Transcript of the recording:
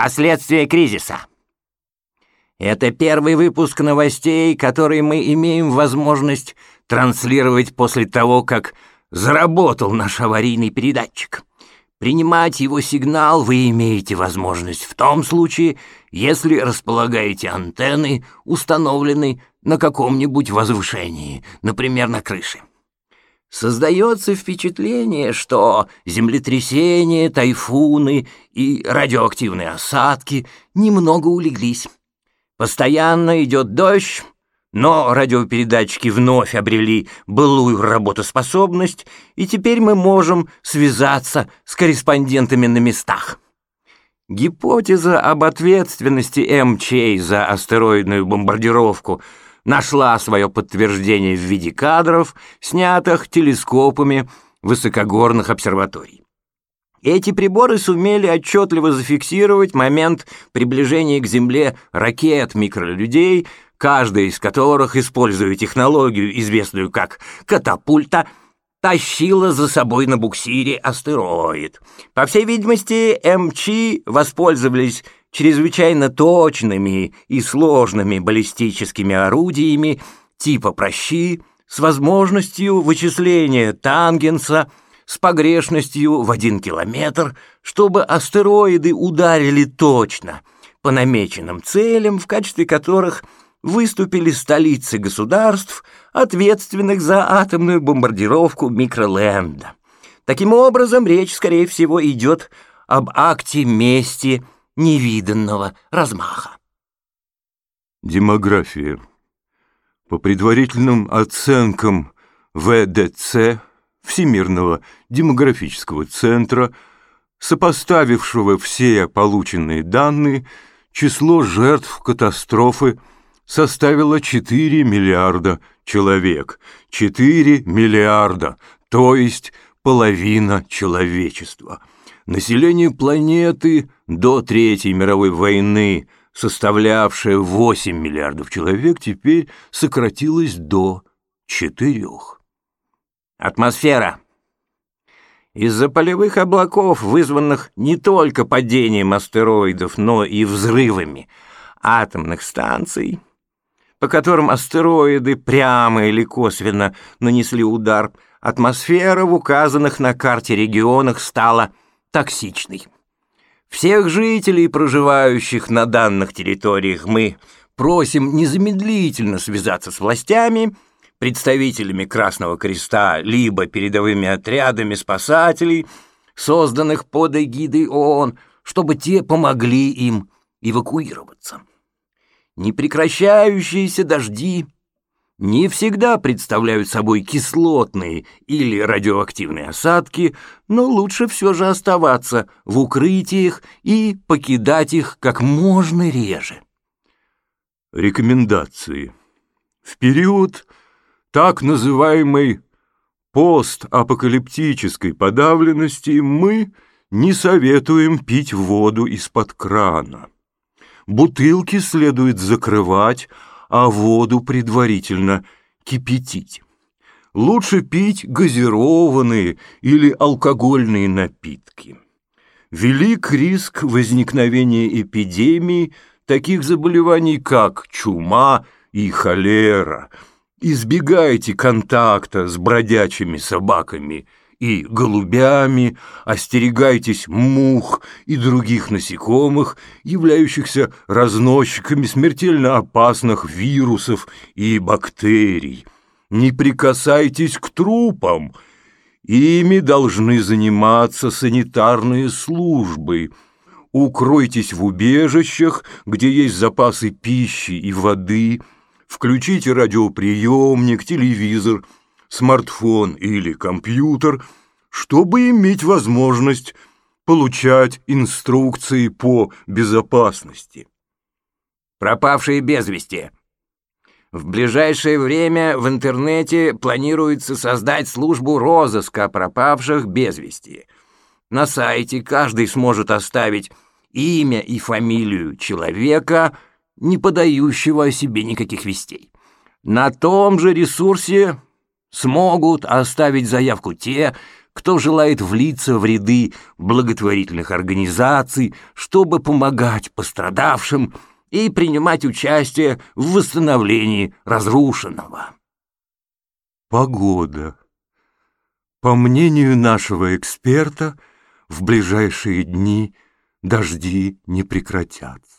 Последствия кризиса. Это первый выпуск новостей, который мы имеем возможность транслировать после того, как заработал наш аварийный передатчик. Принимать его сигнал вы имеете возможность в том случае, если располагаете антенны, установленные на каком-нибудь возвышении, например, на крыше. Создается впечатление, что землетрясения, тайфуны и радиоактивные осадки немного улеглись. Постоянно идет дождь, но радиопередатчики вновь обрели былую работоспособность, и теперь мы можем связаться с корреспондентами на местах. Гипотеза об ответственности МЧ за астероидную бомбардировку нашла свое подтверждение в виде кадров, снятых телескопами высокогорных обсерваторий. Эти приборы сумели отчетливо зафиксировать момент приближения к Земле ракет микролюдей, каждая из которых, используя технологию, известную как катапульта, тащила за собой на буксире астероид. По всей видимости, МЧ воспользовались чрезвычайно точными и сложными баллистическими орудиями типа прощи с возможностью вычисления тангенса с погрешностью в один километр, чтобы астероиды ударили точно по намеченным целям, в качестве которых выступили столицы государств, ответственных за атомную бомбардировку Микроленда. Таким образом, речь, скорее всего, идет об акте мести невиданного размаха. Демография. По предварительным оценкам ВДЦ, Всемирного демографического центра, сопоставившего все полученные данные, число жертв катастрофы составило 4 миллиарда человек. 4 миллиарда, то есть половина человечества. Население планеты до Третьей мировой войны, составлявшее 8 миллиардов человек, теперь сократилось до 4. Атмосфера. Из-за полевых облаков, вызванных не только падением астероидов, но и взрывами атомных станций, по которым астероиды прямо или косвенно нанесли удар, атмосфера в указанных на карте регионах стала токсичной. Всех жителей, проживающих на данных территориях, мы просим незамедлительно связаться с властями, представителями Красного Креста, либо передовыми отрядами спасателей, созданных под эгидой ООН, чтобы те помогли им эвакуироваться. Непрекращающиеся дожди не всегда представляют собой кислотные или радиоактивные осадки, но лучше все же оставаться в укрытиях и покидать их как можно реже. Рекомендации. В период так называемой постапокалиптической подавленности мы не советуем пить воду из-под крана. Бутылки следует закрывать, а воду предварительно кипятить. Лучше пить газированные или алкогольные напитки. Велик риск возникновения эпидемий таких заболеваний, как чума и холера. Избегайте контакта с бродячими собаками – и голубями, остерегайтесь мух и других насекомых, являющихся разносчиками смертельно опасных вирусов и бактерий. Не прикасайтесь к трупам, ими должны заниматься санитарные службы. Укройтесь в убежищах, где есть запасы пищи и воды, включите радиоприемник, телевизор – смартфон или компьютер, чтобы иметь возможность получать инструкции по безопасности. Пропавшие без вести. В ближайшее время в интернете планируется создать службу розыска пропавших без вести. На сайте каждый сможет оставить имя и фамилию человека, не подающего о себе никаких вестей. На том же ресурсе смогут оставить заявку те, кто желает влиться в ряды благотворительных организаций, чтобы помогать пострадавшим и принимать участие в восстановлении разрушенного. Погода. По мнению нашего эксперта, в ближайшие дни дожди не прекратятся.